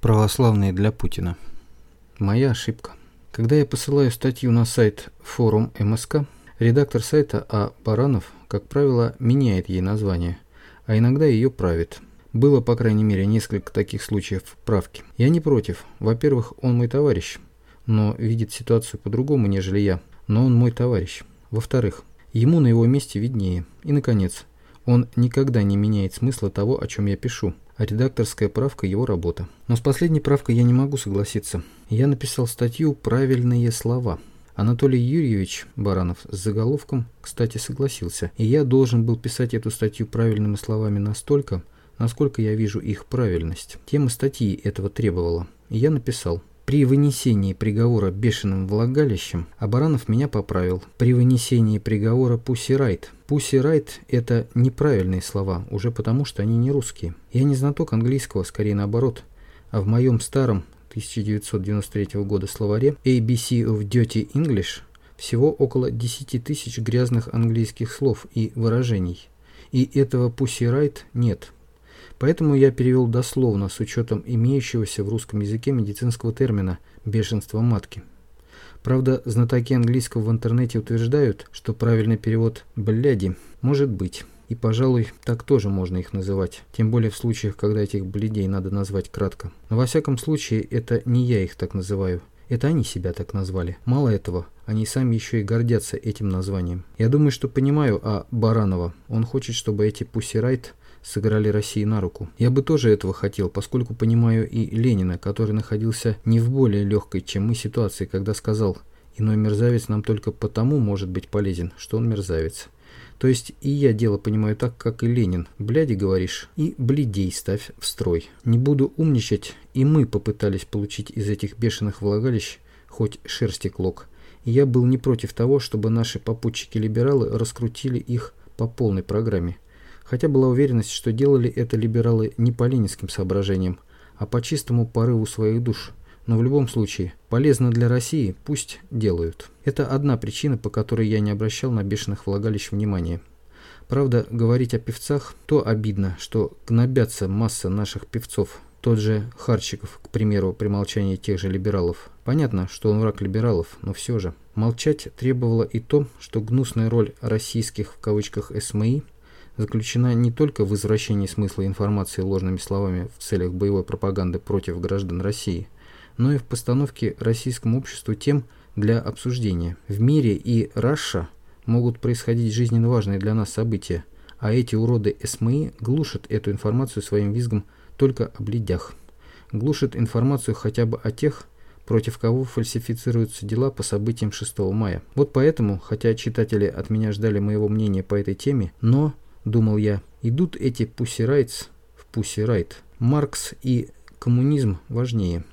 Православные для Путина. Моя ошибка. Когда я посылаю статью на сайт форум МСК, редактор сайта А. Баранов, как правило, меняет ей название, а иногда ее правит. Было, по крайней мере, несколько таких случаев правки. Я не против. Во-первых, он мой товарищ, но видит ситуацию по-другому, нежели я. Но он мой товарищ. Во-вторых, ему на его месте виднее. И, наконец, он никогда не меняет смысла того, о чем я пишу а редакторская правка – его работа. Но с последней правкой я не могу согласиться. Я написал статью «Правильные слова». Анатолий Юрьевич Баранов с заголовком, кстати, согласился, и я должен был писать эту статью правильными словами настолько, насколько я вижу их правильность. Тема статьи этого требовала, и я написал при вынесении приговора бешеным влагалищем Абаранов меня поправил. При вынесении приговора Пусси Райт. Пусси Райт – это неправильные слова, уже потому что они не русские. Я не знаток английского, скорее наоборот. А в моем старом 1993 года словаре ABC of Dirty English всего около 10 тысяч грязных английских слов и выражений. И этого Пусси Райт нет. Поэтому я перевел дословно с учетом имеющегося в русском языке медицинского термина «бешенство матки». Правда, знатоки английского в интернете утверждают, что правильный перевод «бляди» может быть. И, пожалуй, так тоже можно их называть. Тем более в случаях, когда этих бледей надо назвать кратко. Но во всяком случае, это не я их так называю. Это они себя так назвали. Мало этого, они сами еще и гордятся этим названием. Я думаю, что понимаю а Баранова. Он хочет, чтобы эти пусирайт сыграли России на руку. Я бы тоже этого хотел, поскольку понимаю и Ленина, который находился не в более легкой, чем мы, ситуации, когда сказал «иной мерзавец нам только потому может быть полезен, что он мерзавец». То есть и я дело понимаю так, как и Ленин. Бляди, говоришь, и бледей ставь в строй. Не буду умничать, и мы попытались получить из этих бешеных влагалищ хоть шерсти клок. И я был не против того, чтобы наши попутчики-либералы раскрутили их по полной программе хотя была уверенность, что делали это либералы не по ленинским соображениям, а по чистому порыву своих душ. Но в любом случае, полезно для России, пусть делают. Это одна причина, по которой я не обращал на бешеных влагалищ внимания. Правда, говорить о певцах, то обидно, что гнобятся масса наших певцов. Тот же Харчиков, к примеру, при молчании тех же либералов. Понятно, что он враг либералов, но все же. Молчать требовало и то, что гнусная роль российских в кавычках СМИ заключена не только в извращении смысла информации ложными словами в целях боевой пропаганды против граждан России, но и в постановке российскому обществу тем для обсуждения. В мире и Раша могут происходить жизненно важные для нас события, а эти уроды СМИ глушат эту информацию своим визгом только о бледях. Глушат информацию хотя бы о тех, против кого фальсифицируются дела по событиям 6 мая. Вот поэтому, хотя читатели от меня ждали моего мнения по этой теме, но думал я, идут эти пусирайтс в пусирайт. Маркс и коммунизм важнее.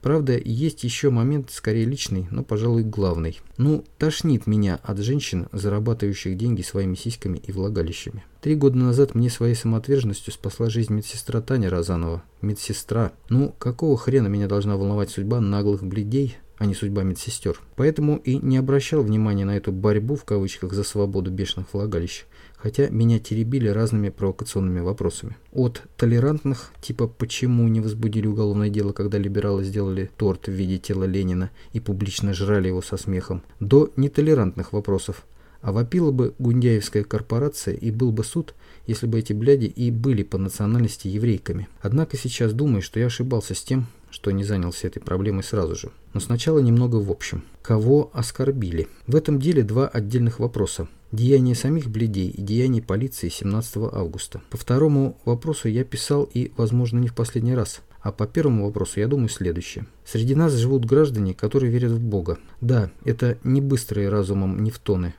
Правда, есть еще момент, скорее личный, но, пожалуй, главный. Ну, тошнит меня от женщин, зарабатывающих деньги своими сиськами и влагалищами. Три года назад мне своей самоотверженностью спасла жизнь медсестра Таня Розанова. Медсестра. Ну, какого хрена меня должна волновать судьба наглых бледей, а не судьба медсестер? Поэтому и не обращал внимания на эту борьбу, в кавычках, за свободу бешеных влагалищ хотя меня теребили разными провокационными вопросами. От толерантных, типа «почему не возбудили уголовное дело, когда либералы сделали торт в виде тела Ленина и публично жрали его со смехом», до нетолерантных вопросов. А вопила бы Гундяевская корпорация и был бы суд, если бы эти бляди и были по национальности еврейками. Однако сейчас думаю, что я ошибался с тем, что не занялся этой проблемой сразу же. Но сначала немного в общем. Кого оскорбили? В этом деле два отдельных вопроса. Деяния самих бледей и деяния полиции 17 августа. По второму вопросу я писал и, возможно, не в последний раз. А по первому вопросу я думаю следующее. Среди нас живут граждане, которые верят в Бога. Да, это не быстрые разумом нефтоны,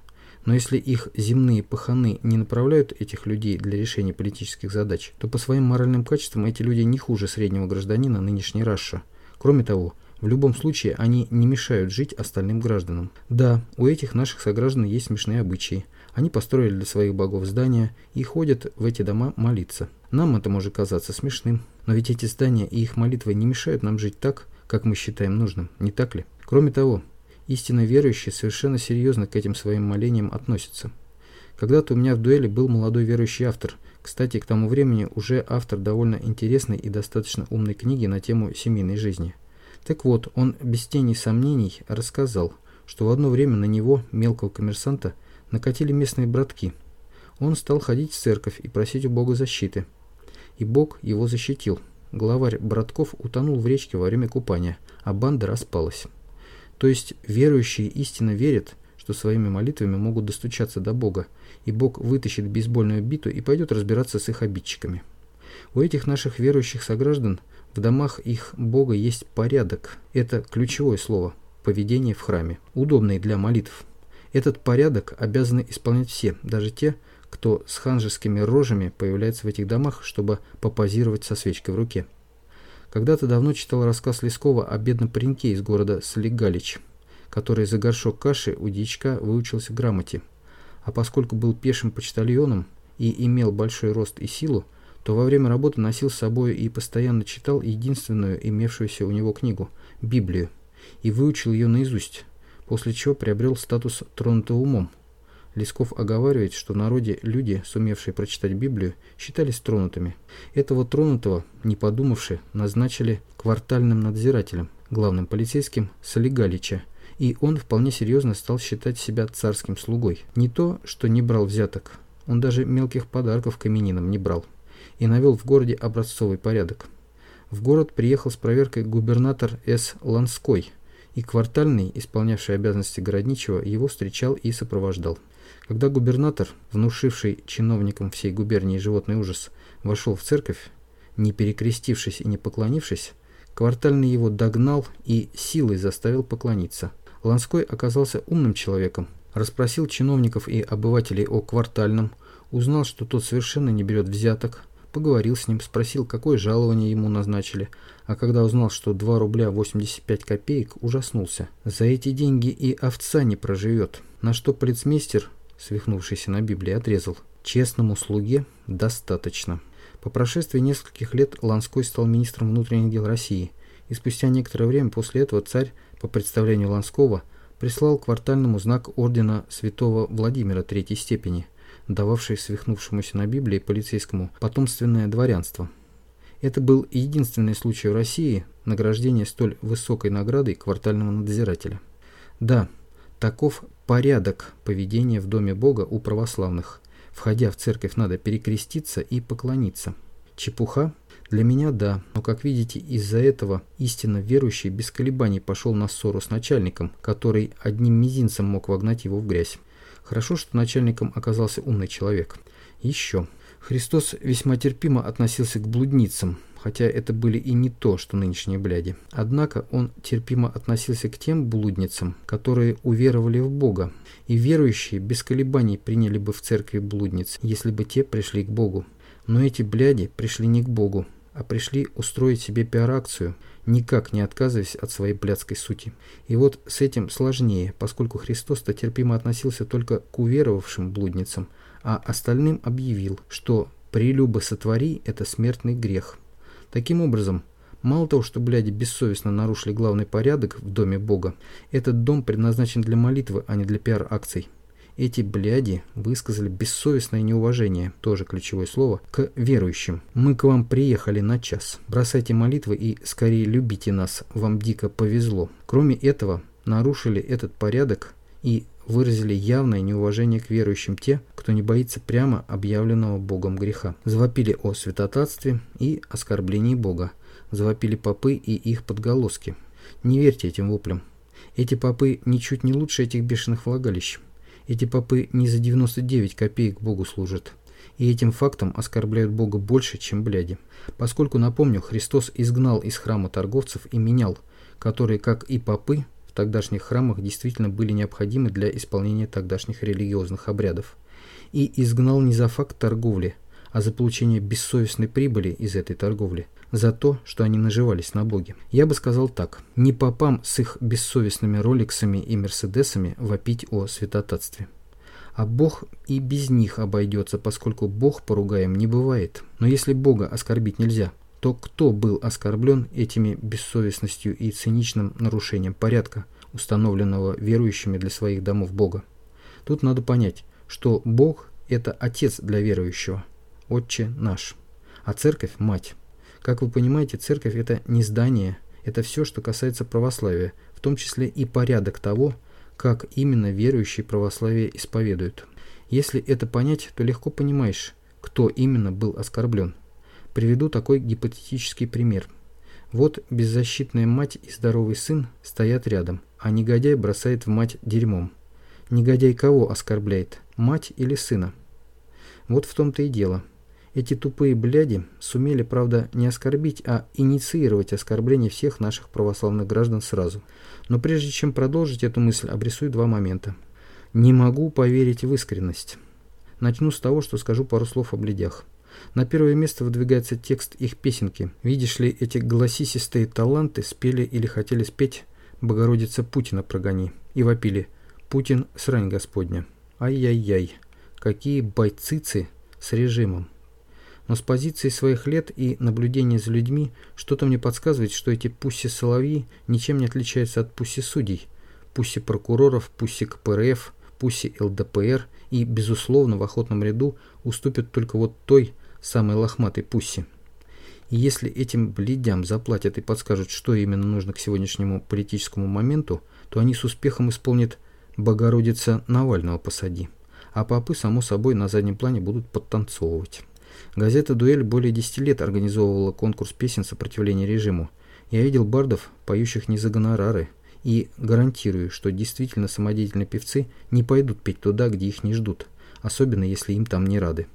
но если их земные паханы не направляют этих людей для решения политических задач, то по своим моральным качествам эти люди не хуже среднего гражданина нынешней Раша. Кроме того, в любом случае они не мешают жить остальным гражданам. Да, у этих наших сограждан есть смешные обычаи. Они построили для своих богов здания и ходят в эти дома молиться. Нам это может казаться смешным, но ведь эти здания и их молитвы не мешают нам жить так, как мы считаем нужным, не так ли? Кроме того, истинно верующие совершенно серьезно к этим своим молениям относятся. Когда-то у меня в дуэли был молодой верующий автор. Кстати, к тому времени уже автор довольно интересной и достаточно умной книги на тему семейной жизни. Так вот, он без тени сомнений рассказал, что в одно время на него, мелкого коммерсанта, накатили местные братки. Он стал ходить в церковь и просить у Бога защиты. И Бог его защитил. Главарь братков утонул в речке во время купания, а банда распалась. То есть верующие истинно верят, что своими молитвами могут достучаться до Бога, и Бог вытащит бейсбольную биту и пойдет разбираться с их обидчиками. У этих наших верующих сограждан в домах их Бога есть порядок. Это ключевое слово – поведение в храме, удобный для молитв. Этот порядок обязаны исполнять все, даже те, кто с ханжескими рожами появляется в этих домах, чтобы попозировать со свечкой в руке. Когда-то давно читал рассказ Лескова о бедном пареньке из города Солигалич – который за горшок каши у дичка выучился грамоте. А поскольку был пешим почтальоном и имел большой рост и силу, то во время работы носил с собой и постоянно читал единственную имевшуюся у него книгу – Библию, и выучил ее наизусть, после чего приобрел статус тронутого умом. Лесков оговаривает, что в народе люди, сумевшие прочитать Библию, считались тронутыми. Этого тронутого, не подумавши, назначили квартальным надзирателем, главным полицейским Солигалича, и он вполне серьезно стал считать себя царским слугой. Не то, что не брал взяток, он даже мелких подарков каменинам не брал, и навел в городе образцовый порядок. В город приехал с проверкой губернатор С. Ланской, и квартальный, исполнявший обязанности городничего, его встречал и сопровождал. Когда губернатор, внушивший чиновникам всей губернии животный ужас, вошел в церковь, не перекрестившись и не поклонившись, квартальный его догнал и силой заставил поклониться. Ланской оказался умным человеком, расспросил чиновников и обывателей о квартальном, узнал, что тот совершенно не берет взяток, поговорил с ним, спросил, какое жалование ему назначили, а когда узнал, что 2 рубля 85 копеек, ужаснулся. За эти деньги и овца не проживет, на что полицмейстер, свихнувшийся на Библии, отрезал. Честному слуге достаточно. По прошествии нескольких лет Ланской стал министром внутренних дел России, и спустя некоторое время после этого царь по представлению Ланского, прислал квартальному знак ордена святого Владимира третьей степени, дававший свихнувшемуся на Библии полицейскому потомственное дворянство. Это был единственный случай в России награждения столь высокой наградой квартального надзирателя. Да, таков порядок поведения в Доме Бога у православных. Входя в церковь, надо перекреститься и поклониться. Чепуха? Для меня да, но как видите, из-за этого истинно верующий без колебаний пошел на ссору с начальником, который одним мизинцем мог вогнать его в грязь. Хорошо, что начальником оказался умный человек. Еще. Христос весьма терпимо относился к блудницам, хотя это были и не то, что нынешние бляди. Однако он терпимо относился к тем блудницам, которые уверовали в Бога, и верующие без колебаний приняли бы в церкви блудниц, если бы те пришли к Богу. Но эти бляди пришли не к Богу, а пришли устроить себе пиар-акцию, никак не отказываясь от своей блядской сути. И вот с этим сложнее, поскольку Христос-то терпимо относился только к уверовавшим блудницам, а остальным объявил, что «прелюбо сотвори» – это смертный грех. Таким образом, мало того, что бляди бессовестно нарушили главный порядок в Доме Бога, этот дом предназначен для молитвы, а не для пиар-акций. Эти бляди высказали бессовестное неуважение, тоже ключевое слово, к верующим. Мы к вам приехали на час. Бросайте молитвы и скорее любите нас, вам дико повезло. Кроме этого, нарушили этот порядок и выразили явное неуважение к верующим те, кто не боится прямо объявленного Богом греха. Завопили о святотатстве и оскорблении Бога. Завопили попы и их подголоски. Не верьте этим воплям. Эти попы ничуть не лучше этих бешеных влагалищ. Эти попы не за 99 копеек Богу служат. И этим фактом оскорбляют Бога больше, чем бляди. Поскольку, напомню, Христос изгнал из храма торговцев и менял, которые, как и попы, тогдашних храмах действительно были необходимы для исполнения тогдашних религиозных обрядов. И изгнал не за факт торговли, а за получение бессовестной прибыли из этой торговли – за то, что они наживались на Боге. Я бы сказал так, не попам с их бессовестными роликсами и мерседесами вопить о святотатстве. А Бог и без них обойдется, поскольку Бог поругаем не бывает. Но если Бога оскорбить нельзя, то кто был оскорблен этими бессовестностью и циничным нарушением порядка, установленного верующими для своих домов Бога? Тут надо понять, что Бог это отец для верующего, отче наш, а церковь – мать. Как вы понимаете, церковь – это не здание, это все, что касается православия, в том числе и порядок того, как именно верующие православие исповедуют. Если это понять, то легко понимаешь, кто именно был оскорблен. Приведу такой гипотетический пример. Вот беззащитная мать и здоровый сын стоят рядом, а негодяй бросает в мать дерьмом. Негодяй кого оскорбляет, мать или сына? Вот в том-то и дело. Эти тупые бляди сумели, правда, не оскорбить, а инициировать оскорбление всех наших православных граждан сразу. Но прежде чем продолжить эту мысль, обрисую два момента. Не могу поверить в искренность. Начну с того, что скажу пару слов о бледях. На первое место выдвигается текст их песенки. Видишь ли, эти голосистые таланты спели или хотели спеть «Богородица Путина прогони» и вопили «Путин срань Господня». Ай-яй-яй, какие бойцицы с режимом. Но с позиции своих лет и наблюдения за людьми что-то мне подсказывает, что эти пусси-соловьи ничем не отличаются от пусси-судей, пусси-прокуроров, пусси-КПРФ, пусси-ЛДПР и, безусловно, в охотном ряду уступят только вот той самой лохматой пусси. И если этим бледям заплатят и подскажут, что именно нужно к сегодняшнему политическому моменту, то они с успехом исполнят «Богородица Навального посади», а папы, само собой, на заднем плане будут подтанцовывать. Газета «Дуэль» более 10 лет организовывала конкурс песен сопротивления режиму. Я видел бардов, поющих не за гонорары, и гарантирую, что действительно самодеятельные певцы не пойдут петь туда, где их не ждут, особенно если им там не рады.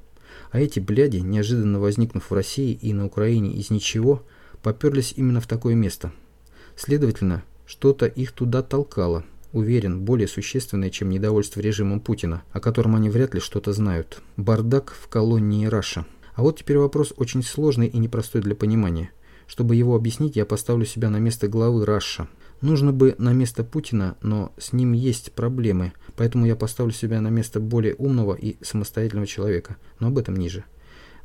А эти бляди, неожиданно возникнув в России и на Украине из ничего, поперлись именно в такое место. Следовательно, что-то их туда толкало, уверен, более существенное, чем недовольство режимом Путина, о котором они вряд ли что-то знают. Бардак в колонии Раша. А вот теперь вопрос очень сложный и непростой для понимания. Чтобы его объяснить, я поставлю себя на место главы Раша. Нужно бы на место Путина, но с ним есть проблемы, поэтому я поставлю себя на место более умного и самостоятельного человека, но об этом ниже.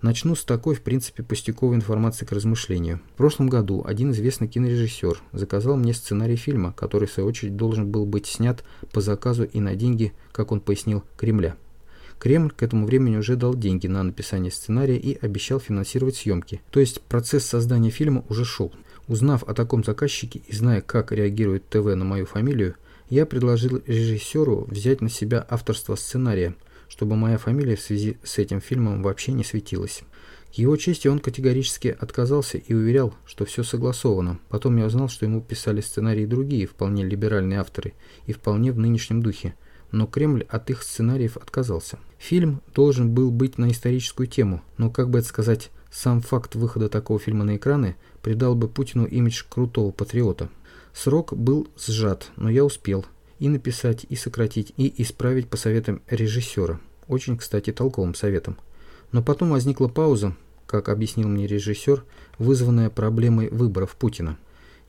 Начну с такой, в принципе, пустяковой информации к размышлению. В прошлом году один известный кинорежиссер заказал мне сценарий фильма, который, в свою очередь, должен был быть снят по заказу и на деньги, как он пояснил, Кремля. Кремль к этому времени уже дал деньги на написание сценария и обещал финансировать съемки. То есть процесс создания фильма уже шел. Узнав о таком заказчике и зная, как реагирует ТВ на мою фамилию, я предложил режиссеру взять на себя авторство сценария, чтобы моя фамилия в связи с этим фильмом вообще не светилась. К его чести он категорически отказался и уверял, что все согласовано. Потом я узнал, что ему писали сценарии другие, вполне либеральные авторы и вполне в нынешнем духе – но Кремль от их сценариев отказался. Фильм должен был быть на историческую тему, но, как бы это сказать, сам факт выхода такого фильма на экраны придал бы Путину имидж крутого патриота. Срок был сжат, но я успел и написать, и сократить, и исправить по советам режиссера. Очень, кстати, толковым советом. Но потом возникла пауза, как объяснил мне режиссер, вызванная проблемой выборов Путина.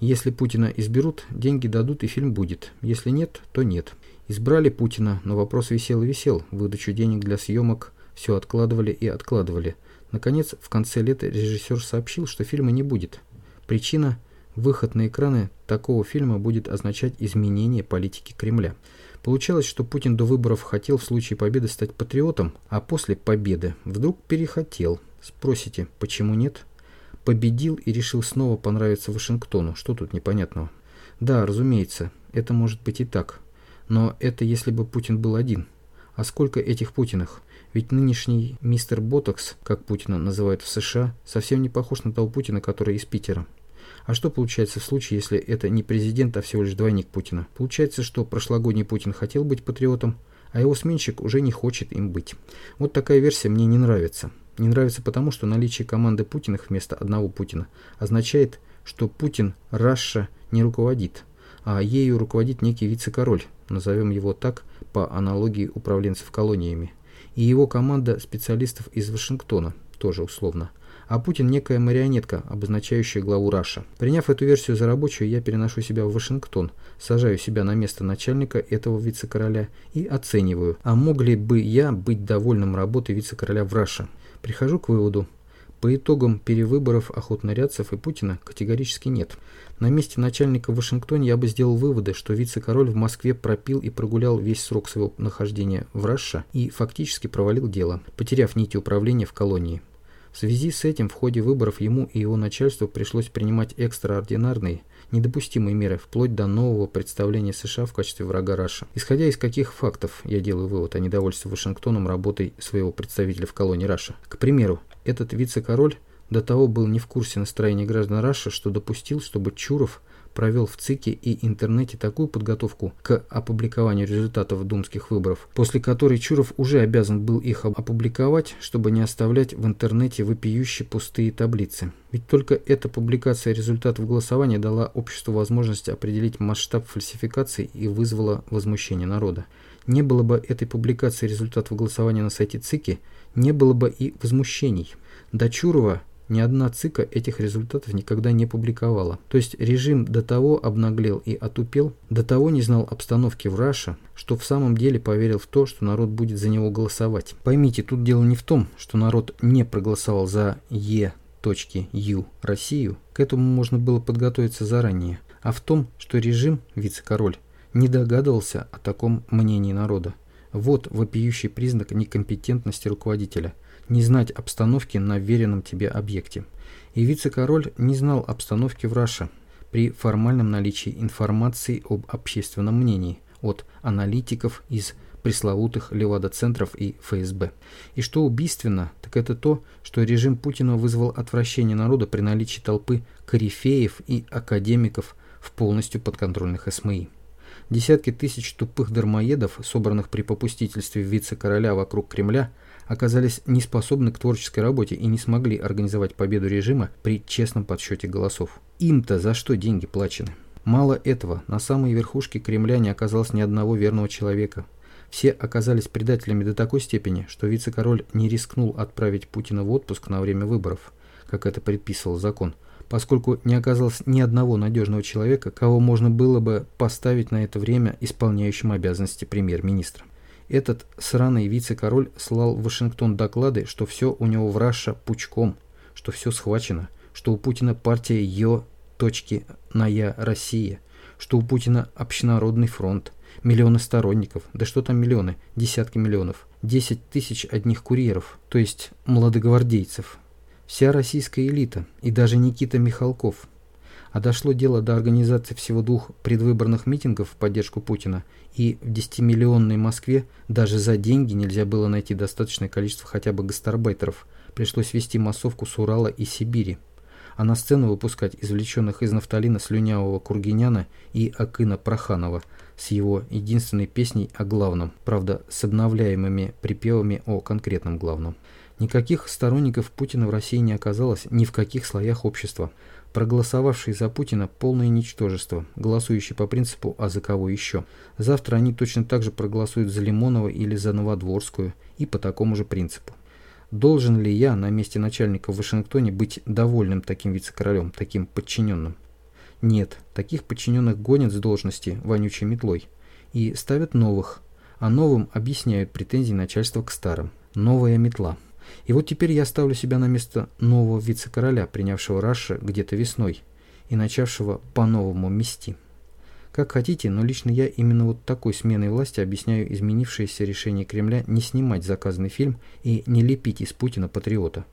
Если Путина изберут, деньги дадут и фильм будет. Если нет, то нет. Избрали Путина, но вопрос висел и висел. Выдачу денег для съемок все откладывали и откладывали. Наконец, в конце лета режиссер сообщил, что фильма не будет. Причина – выход на экраны такого фильма будет означать изменение политики Кремля. Получалось, что Путин до выборов хотел в случае победы стать патриотом, а после победы вдруг перехотел. Спросите, почему нет? Победил и решил снова понравиться Вашингтону. Что тут непонятного? Да, разумеется, это может быть и так. Но это если бы Путин был один. А сколько этих Путиных? Ведь нынешний мистер Ботокс, как Путина называют в США, совсем не похож на того Путина, который из Питера. А что получается в случае, если это не президент, а всего лишь двойник Путина? Получается, что прошлогодний Путин хотел быть патриотом, а его сменщик уже не хочет им быть. Вот такая версия мне не нравится. Не нравится потому, что наличие команды Путиных вместо одного Путина означает, что Путин Раша не руководит, а ею руководит некий вице-король, назовем его так по аналогии управленцев колониями, и его команда специалистов из Вашингтона, тоже условно. А Путин некая марионетка, обозначающая главу Раша. Приняв эту версию за рабочую, я переношу себя в Вашингтон, сажаю себя на место начальника этого вице-короля и оцениваю, а мог ли бы я быть довольным работой вице-короля в Раше. Прихожу к выводу, По итогам перевыборов охотнорядцев и Путина категорически нет. На месте начальника в Вашингтоне я бы сделал выводы, что вице-король в Москве пропил и прогулял весь срок своего нахождения в Рашша и фактически провалил дело, потеряв нити управления в колонии. В связи с этим в ходе выборов ему и его начальству пришлось принимать экстраординарные, недопустимые меры, вплоть до нового представления США в качестве врага Раша. Исходя из каких фактов я делаю вывод о недовольстве Вашингтоном работой своего представителя в колонии Раша? К примеру, этот вице-король до того был не в курсе настроения граждан Раша, что допустил, чтобы Чуров провел в ЦИКе и интернете такую подготовку к опубликованию результатов думских выборов, после которой Чуров уже обязан был их опубликовать, чтобы не оставлять в интернете вопиющие пустые таблицы. Ведь только эта публикация результатов голосования дала обществу возможность определить масштаб фальсификаций и вызвала возмущение народа. Не было бы этой публикации результатов голосования на сайте ЦИКи, не было бы и возмущений. До Чурова ни одна ЦИКа этих результатов никогда не публиковала. То есть режим до того обнаглел и отупел, до того не знал обстановки в Раше, что в самом деле поверил в то, что народ будет за него голосовать. Поймите, тут дело не в том, что народ не проголосовал за Е. Ю Россию, к этому можно было подготовиться заранее, а в том, что режим, вице-король, не догадывался о таком мнении народа. Вот вопиющий признак некомпетентности руководителя – не знать обстановки на веренном тебе объекте. И вице-король не знал обстановки в Раше при формальном наличии информации об общественном мнении от аналитиков из пресловутых Левада-центров и ФСБ. И что убийственно, так это то, что режим Путина вызвал отвращение народа при наличии толпы корифеев и академиков в полностью подконтрольных СМИ. Десятки тысяч тупых дармоедов, собранных при попустительстве вице-короля вокруг Кремля, оказались не способны к творческой работе и не смогли организовать победу режима при честном подсчете голосов. Им-то за что деньги плачены? Мало этого, на самой верхушке Кремля не оказалось ни одного верного человека. Все оказались предателями до такой степени, что вице-король не рискнул отправить Путина в отпуск на время выборов, как это предписывал закон, поскольку не оказалось ни одного надежного человека, кого можно было бы поставить на это время исполняющим обязанности премьер-министра. Этот сраный вице-король слал в Вашингтон доклады, что все у него в Раша пучком, что все схвачено, что у Путина партия Йо, точки на Я Россия, что у Путина общенародный фронт, миллионы сторонников, да что там миллионы, десятки миллионов, 10 тысяч одних курьеров, то есть молодогвардейцев, вся российская элита и даже Никита Михалков – а дошло дело до организации всего двух предвыборных митингов в поддержку Путина, и в 10-миллионной Москве даже за деньги нельзя было найти достаточное количество хотя бы гастарбайтеров, пришлось вести массовку с Урала и Сибири, а на сцену выпускать извлеченных из нафталина слюнявого Кургиняна и Акына Проханова с его единственной песней о главном, правда с обновляемыми припевами о конкретном главном. Никаких сторонников Путина в России не оказалось ни в каких слоях общества – Проголосовавшие за Путина – полное ничтожество, голосующие по принципу «а за кого еще?». Завтра они точно так же проголосуют за Лимонова или за Новодворскую и по такому же принципу. Должен ли я на месте начальника в Вашингтоне быть довольным таким вице-королем, таким подчиненным? Нет, таких подчиненных гонят с должности вонючей метлой и ставят новых, а новым объясняют претензии начальства к старым. Новая метла. И вот теперь я ставлю себя на место нового вице-короля, принявшего Раша где-то весной и начавшего по-новому мести. Как хотите, но лично я именно вот такой сменой власти объясняю изменившееся решение Кремля не снимать заказанный фильм и не лепить из Путина патриота.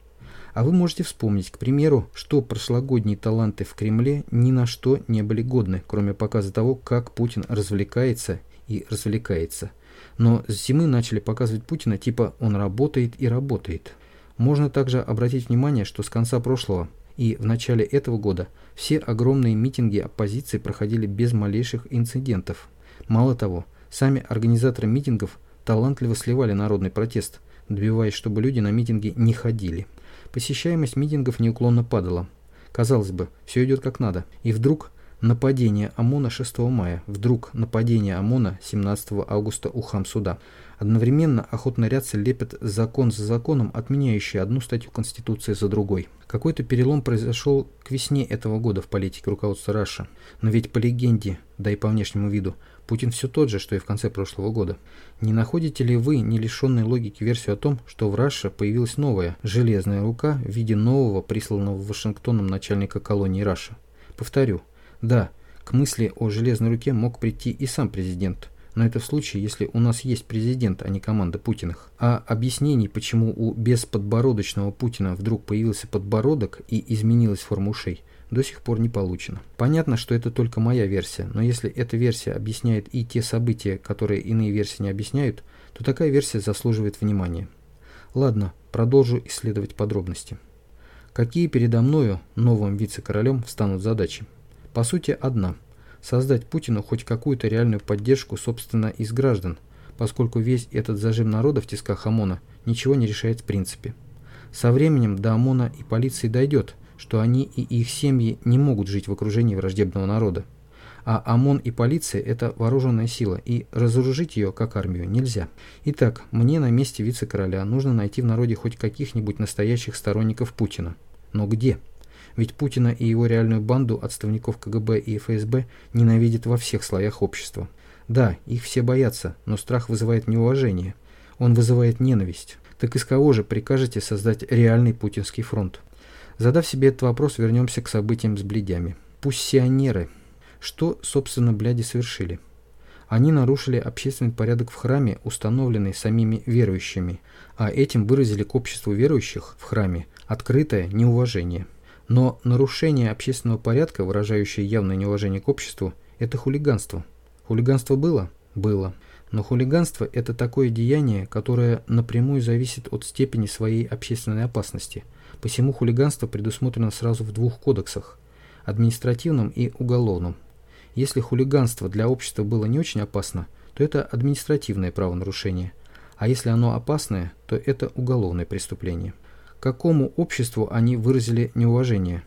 А вы можете вспомнить, к примеру, что прошлогодние таланты в Кремле ни на что не были годны, кроме показа того, как Путин развлекается и развлекается – но с зимы начали показывать Путина типа «он работает и работает». Можно также обратить внимание, что с конца прошлого и в начале этого года все огромные митинги оппозиции проходили без малейших инцидентов. Мало того, сами организаторы митингов талантливо сливали народный протест, добиваясь, чтобы люди на митинги не ходили. Посещаемость митингов неуклонно падала. Казалось бы, все идет как надо. И вдруг Нападение ОМОНа 6 мая. Вдруг нападение ОМОНа 17 августа у Хамсуда. Одновременно охотнорядцы лепят закон за законом, отменяющий одну статью Конституции за другой. Какой-то перелом произошел к весне этого года в политике руководства Раша. Но ведь по легенде, да и по внешнему виду, Путин все тот же, что и в конце прошлого года. Не находите ли вы, не лишенной логики, версию о том, что в Раше появилась новая, железная рука в виде нового, присланного Вашингтоном начальника колонии Раша? Повторю, да, к мысли о железной руке мог прийти и сам президент – но это в случае, если у нас есть президент, а не команда Путиных. А объяснений, почему у бесподбородочного Путина вдруг появился подбородок и изменилась форма ушей, до сих пор не получено. Понятно, что это только моя версия, но если эта версия объясняет и те события, которые иные версии не объясняют, то такая версия заслуживает внимания. Ладно, продолжу исследовать подробности. Какие передо мною, новым вице-королем, встанут задачи? По сути, одна – создать Путину хоть какую-то реальную поддержку, собственно, из граждан, поскольку весь этот зажим народа в тисках ОМОНа ничего не решает в принципе. Со временем до ОМОНа и полиции дойдет, что они и их семьи не могут жить в окружении враждебного народа. А ОМОН и полиция – это вооруженная сила, и разоружить ее, как армию, нельзя. Итак, мне на месте вице-короля нужно найти в народе хоть каких-нибудь настоящих сторонников Путина. Но где? Ведь Путина и его реальную банду отставников КГБ и ФСБ ненавидят во всех слоях общества. Да, их все боятся, но страх вызывает неуважение. Он вызывает ненависть. Так из кого же прикажете создать реальный путинский фронт? Задав себе этот вопрос, вернемся к событиям с бледями. Пуссионеры. Что, собственно, бляди совершили? Они нарушили общественный порядок в храме, установленный самими верующими, а этим выразили к обществу верующих в храме открытое неуважение. Но нарушение общественного порядка, выражающее явное неуважение к обществу, это хулиганство. Хулиганство было? Было. Но хулиганство – это такое деяние, которое напрямую зависит от степени своей общественной опасности. Посему хулиганство предусмотрено сразу в двух кодексах – административном и уголовном. Если хулиганство для общества было не очень опасно, то это административное правонарушение, а если оно опасное, то это уголовное преступление какому обществу они выразили неуважение?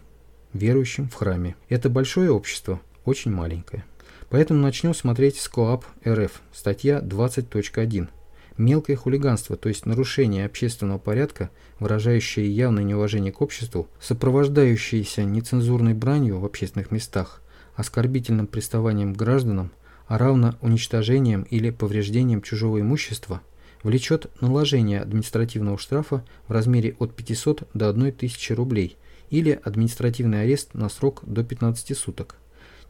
Верующим в храме. Это большое общество, очень маленькое. Поэтому начнем смотреть с КОАП РФ, статья 20.1. Мелкое хулиганство, то есть нарушение общественного порядка, выражающее явное неуважение к обществу, сопровождающееся нецензурной бранью в общественных местах, оскорбительным приставанием к гражданам, а равно уничтожением или повреждением чужого имущества – влечет наложение административного штрафа в размере от 500 до 1000 рублей или административный арест на срок до 15 суток.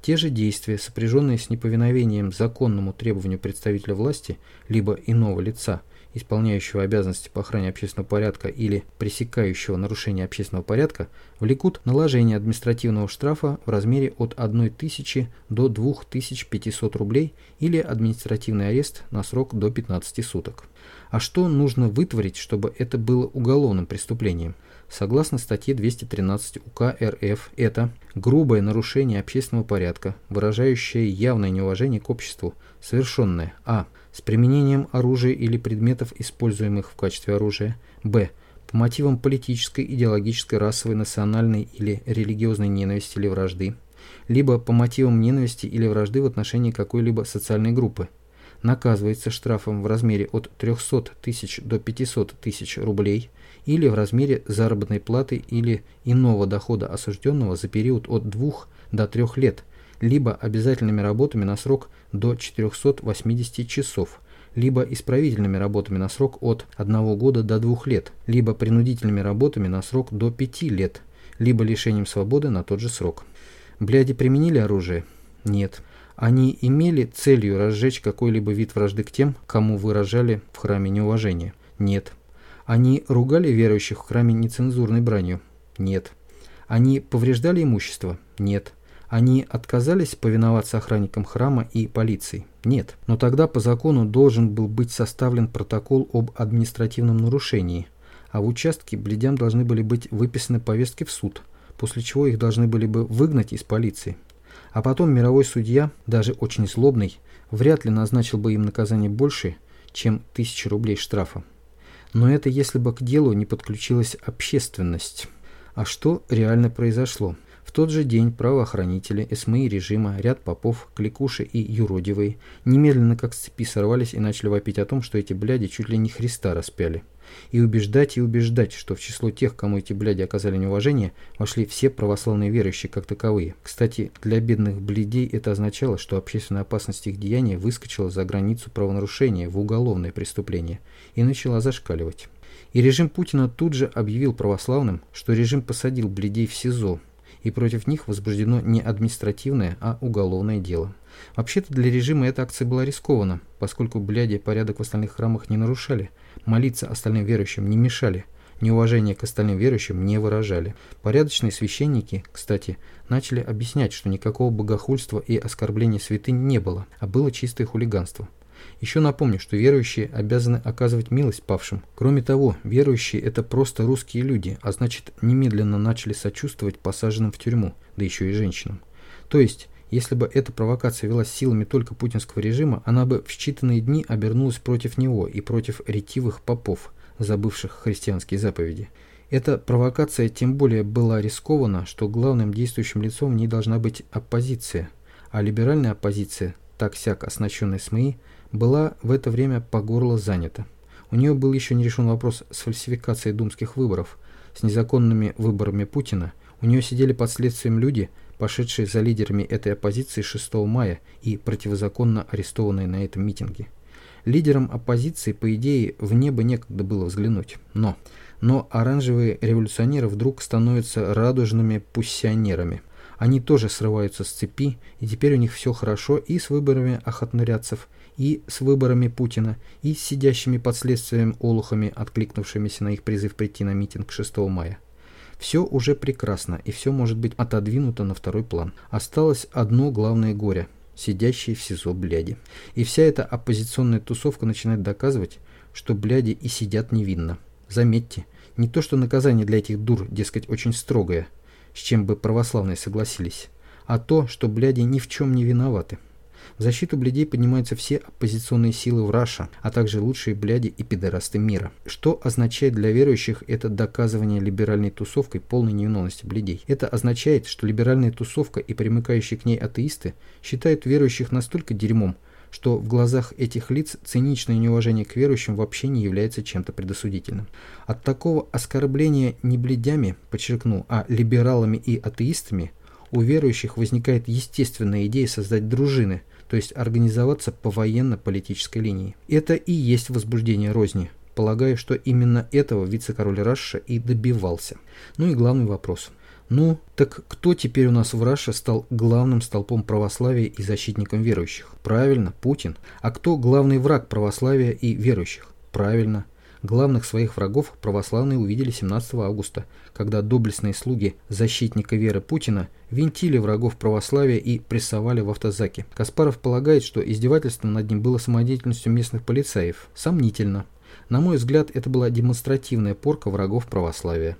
Те же действия, сопряженные с неповиновением законному требованию представителя власти либо иного лица, исполняющего обязанности по охране общественного порядка или пресекающего нарушение общественного порядка, влекут наложение административного штрафа в размере от 1000 до 2500 рублей или административный арест на срок до 15 суток. А что нужно вытворить, чтобы это было уголовным преступлением? Согласно статье 213 УК РФ, это грубое нарушение общественного порядка, выражающее явное неуважение к обществу, совершенное а. с применением оружия или предметов, используемых в качестве оружия, б. по мотивам политической, идеологической, расовой, национальной или религиозной ненависти или вражды, либо по мотивам ненависти или вражды в отношении какой-либо социальной группы, наказывается штрафом в размере от 300 тысяч до 500 тысяч рублей или в размере заработной платы или иного дохода осужденного за период от 2 до 3 лет, либо обязательными работами на срок до 480 часов, либо исправительными работами на срок от 1 года до 2 лет, либо принудительными работами на срок до 5 лет, либо лишением свободы на тот же срок. Бляди применили оружие? Нет. Они имели целью разжечь какой-либо вид вражды к тем, кому выражали в храме неуважение? Нет. Они ругали верующих в храме нецензурной бранью? Нет. Они повреждали имущество? Нет. Они отказались повиноваться охранникам храма и полиции? Нет. Но тогда по закону должен был быть составлен протокол об административном нарушении, а в участке бледям должны были быть выписаны повестки в суд, после чего их должны были бы выгнать из полиции. А потом мировой судья, даже очень злобный, вряд ли назначил бы им наказание больше, чем тысячи рублей штрафа. Но это если бы к делу не подключилась общественность. А что реально произошло? В тот же день правоохранители, СМИ режима, ряд попов, кликуши и юродивые немедленно как с цепи сорвались и начали вопить о том, что эти бляди чуть ли не Христа распяли. И убеждать и убеждать, что в число тех, кому эти бляди оказали неуважение, вошли все православные верующие как таковые. Кстати, для бедных блядей это означало, что общественная опасность их деяния выскочила за границу правонарушения в уголовное преступление и начала зашкаливать. И режим Путина тут же объявил православным, что режим посадил бледей в СИЗО, и против них возбуждено не административное, а уголовное дело. Вообще-то для режима эта акция была рискована, поскольку бляди порядок в остальных храмах не нарушали, молиться остальным верующим не мешали, неуважение к остальным верующим не выражали. Порядочные священники, кстати, начали объяснять, что никакого богохульства и оскорбления святынь не было, а было чистое хулиганство. Еще напомню, что верующие обязаны оказывать милость павшим. Кроме того, верующие – это просто русские люди, а значит, немедленно начали сочувствовать посаженным в тюрьму, да еще и женщинам. То есть, если бы эта провокация велась силами только путинского режима, она бы в считанные дни обернулась против него и против ретивых попов, забывших христианские заповеди. Эта провокация тем более была рискована, что главным действующим лицом в ней должна быть оппозиция, а либеральная оппозиция, так-сяк оснащенная СМИ, была в это время по горло занята. У нее был еще не решен вопрос с фальсификацией думских выборов, с незаконными выборами Путина. У нее сидели под следствием люди, пошедшие за лидерами этой оппозиции 6 мая и противозаконно арестованные на этом митинге. Лидерам оппозиции, по идее, в небо некогда было взглянуть. Но, но оранжевые революционеры вдруг становятся радужными пуссионерами. Они тоже срываются с цепи, и теперь у них все хорошо и с выборами охотнорядцев, и с выборами Путина, и с сидящими под следствием олухами, откликнувшимися на их призыв прийти на митинг 6 мая. Все уже прекрасно, и все может быть отодвинуто на второй план. Осталось одно главное горе – сидящие в СИЗО бляди. И вся эта оппозиционная тусовка начинает доказывать, что бляди и сидят невинно. Заметьте, не то что наказание для этих дур, дескать, очень строгое, с чем бы православные согласились, а то, что бляди ни в чем не виноваты. В защиту блядей поднимаются все оппозиционные силы в Раша, а также лучшие бляди и пидорасты мира. Что означает для верующих это доказывание либеральной тусовкой полной невиновности блядей? Это означает, что либеральная тусовка и примыкающие к ней атеисты считают верующих настолько дерьмом, что в глазах этих лиц циничное неуважение к верующим вообще не является чем-то предосудительным. От такого оскорбления не бледями, подчеркну, а либералами и атеистами у верующих возникает естественная идея создать дружины, то есть организоваться по военно-политической линии. Это и есть возбуждение розни. Полагаю, что именно этого вице-король Раша и добивался. Ну и главный вопрос. Ну, так кто теперь у нас в Раше стал главным столпом православия и защитником верующих? Правильно, Путин. А кто главный враг православия и верующих? Правильно, Главных своих врагов православные увидели 17 августа, когда доблестные слуги защитника веры Путина винтили врагов православия и прессовали в автозаке. Каспаров полагает, что издевательство над ним было самодеятельностью местных полицаев. Сомнительно. На мой взгляд, это была демонстративная порка врагов православия.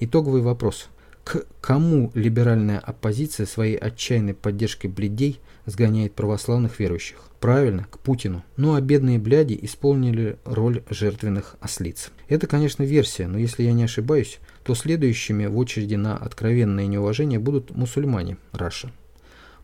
Итоговый вопрос. К кому либеральная оппозиция своей отчаянной поддержкой бледей сгоняет православных верующих. Правильно, к Путину. Ну а бедные бляди исполнили роль жертвенных ослиц. Это, конечно, версия, но если я не ошибаюсь, то следующими в очереди на откровенное неуважение будут мусульмане, Раша.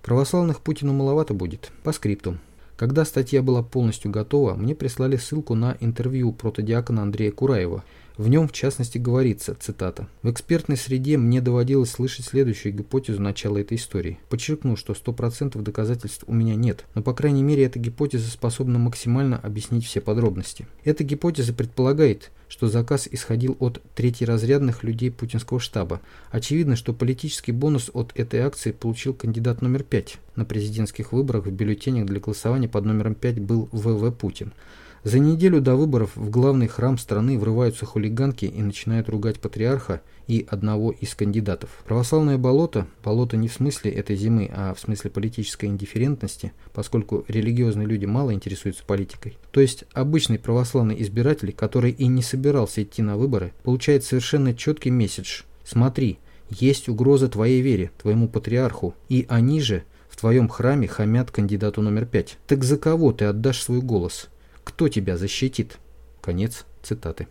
Православных Путину маловато будет, по скрипту. Когда статья была полностью готова, мне прислали ссылку на интервью протодиакона Андрея Кураева – в нем, в частности, говорится, цитата, «В экспертной среде мне доводилось слышать следующую гипотезу начала этой истории. Подчеркну, что 100% доказательств у меня нет, но, по крайней мере, эта гипотеза способна максимально объяснить все подробности. Эта гипотеза предполагает, что заказ исходил от третьеразрядных людей путинского штаба. Очевидно, что политический бонус от этой акции получил кандидат номер 5. На президентских выборах в бюллетенях для голосования под номером 5 был ВВ Путин. За неделю до выборов в главный храм страны врываются хулиганки и начинают ругать патриарха и одного из кандидатов. Православное болото, болото не в смысле этой зимы, а в смысле политической индифферентности, поскольку религиозные люди мало интересуются политикой. То есть обычный православный избиратель, который и не собирался идти на выборы, получает совершенно четкий месседж. Смотри, есть угроза твоей вере, твоему патриарху, и они же в твоем храме хамят кандидату номер пять. Так за кого ты отдашь свой голос? Кто тебя защитит? Конец цитаты.